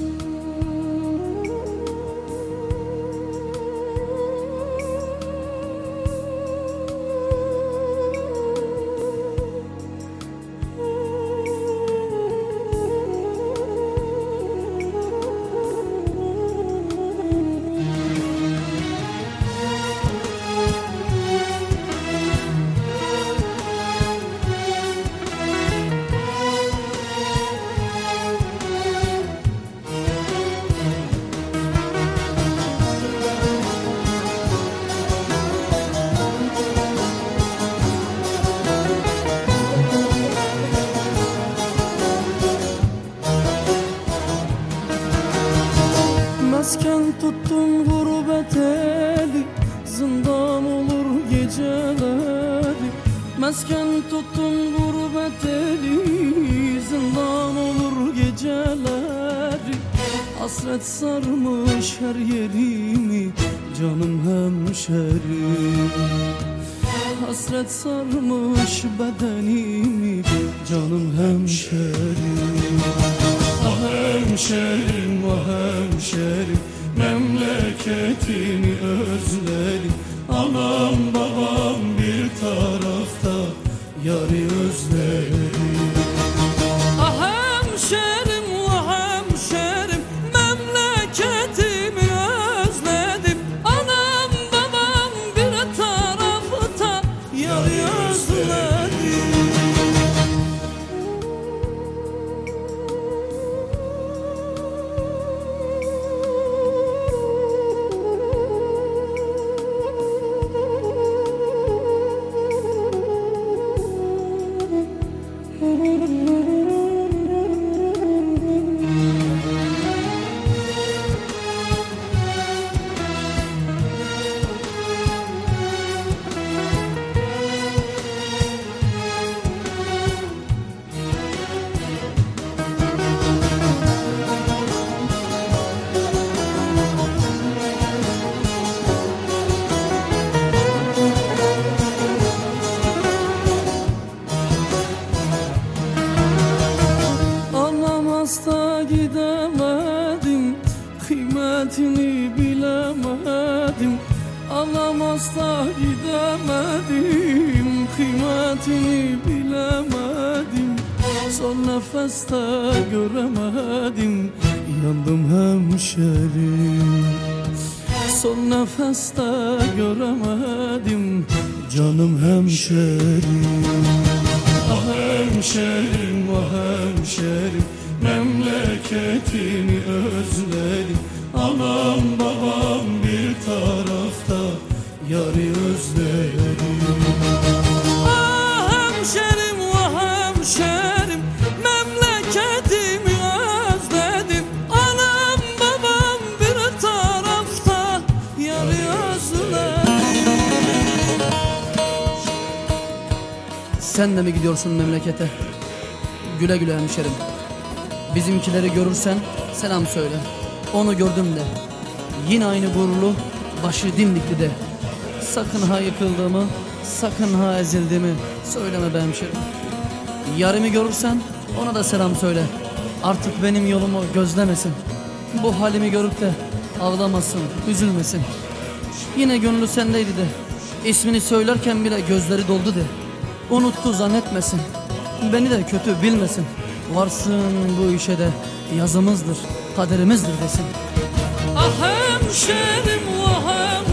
Mesken tuttum gurbet eli Zindan olur geceleri. Mesken tuttum gurbet eli Zindan olur geceleri. Hasret sarmış her yerimi Canım hemşerim Hasret sarmış bedenimi Canım hemşerim Ah hemşerim, ah hemşerim Memleketimi özledim. Anam babam bir tarafta Yarı özledim Kıymetini bilemedim Anam hasta gidemedim. Kıymetini bilemedim Son nefeste göremedim. Yandım hemşerim. Son nefeste göremedim Canım hemşerim. Ah hemşerim, ah hemşerim Memleketimi Yarı özledim Ah hemşerim, ah hemşerim Memleketimi özledim Anam babam bir tarafta Yarı özledim Sen de mi gidiyorsun memlekete? Güle güle hemşerim. Bizimkileri görürsen selam söyle. Onu gördüm de. Yine aynı gururlu, başı dimdikli de. Sakın ha yıkıldığımı, sakın ha ezildiğimi söyleme be hemşerim. Yarımı görürsen ona da selam söyle. Artık benim yolumu gözlemesin. Bu halimi görüp de ağlamasın, üzülmesin. Yine gönlü sendeydi de. İsmini söylerken bile gözleri doldu de. Unuttu zannetmesin. Beni de kötü bilmesin. Varsın bu işe de yazımızdır, kaderimizdir desin. Ah hemşerim, ah